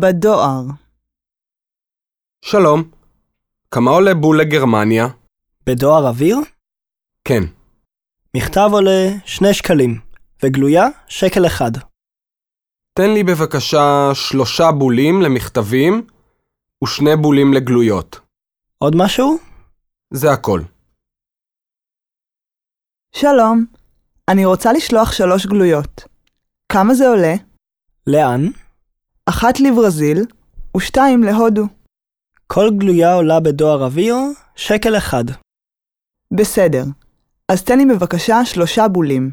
בדואר. שלום. כמה עולה בול לגרמניה? בדואר אוויר? כן. מכתב עולה שני שקלים, וגלויה שקל אחד. תן לי בבקשה שלושה בולים למכתבים ושני בולים לגלויות. עוד משהו? זה הכל. שלום, אני רוצה לשלוח שלוש גלויות. כמה זה עולה? לאן? אחת לברזיל ושתיים להודו. כל גלויה עולה בדואר אוויר שקל אחד. בסדר, אז תן לי בבקשה שלושה בולים.